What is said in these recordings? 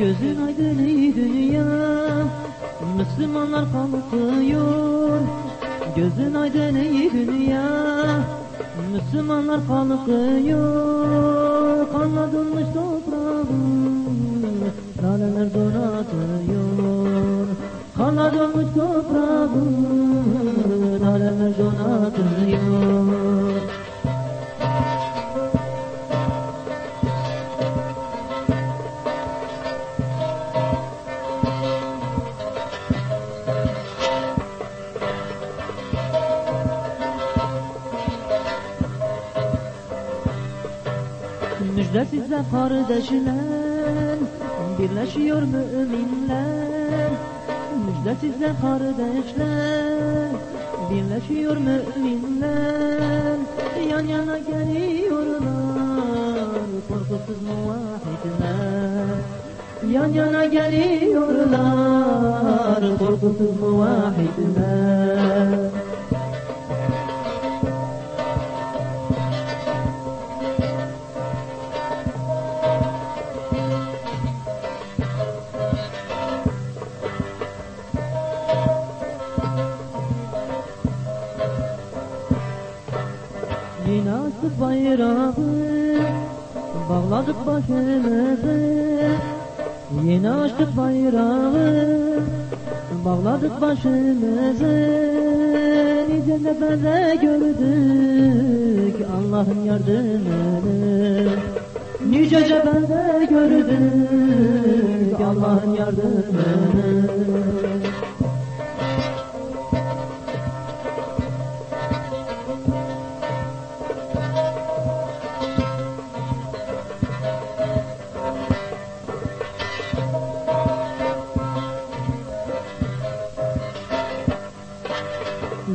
Gözün aydın ey dünya Müslümanlar kalkıyor. Gözün aydın ey dünya Müslümanlar kalkıyor. Kanla donmuş toprağın Laleler donatıyor. Kanla donmuş Müjde size kardeşler Birleşiyor müminler Müjde size kardeşler Birleşiyor müminler Yan yana geliyorlar Korkusuz muvahhidler. Yan yana geliyorlar Korkusuz muvahhidler Yine açtık bayrağı Bağladık başımızı Yine açtık bayrağı Bağladık başımızı Nice nefede gördük Allah'ın yardımını. Nice cephede gördük Allah'ın yardımını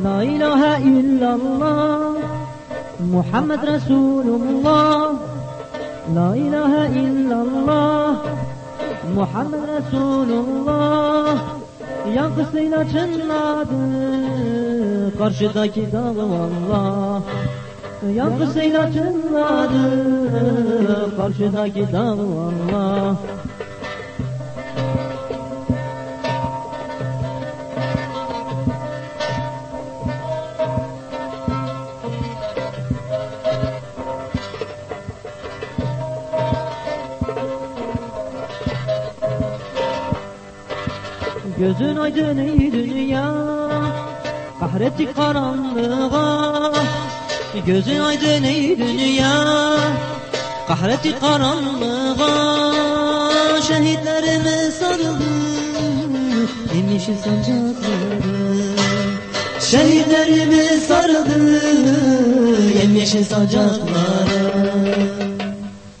La ilahe illallah Muhammed Resulullah. La ilahe illallah Muhammed Resulullah. Yankısıyla çınladı Karşıdaki dağ vallah Yankısıyla çınladı Karşıdaki dağ vallah Gözün aydın ey dünya Kahrettik karanlığa. Gözün aydın ey dünya Kahrettik karanlığa. Şehitlerimiz sarıldı Yemişil sancakları Şehitlerimiz sarıldı Yemişil sancakları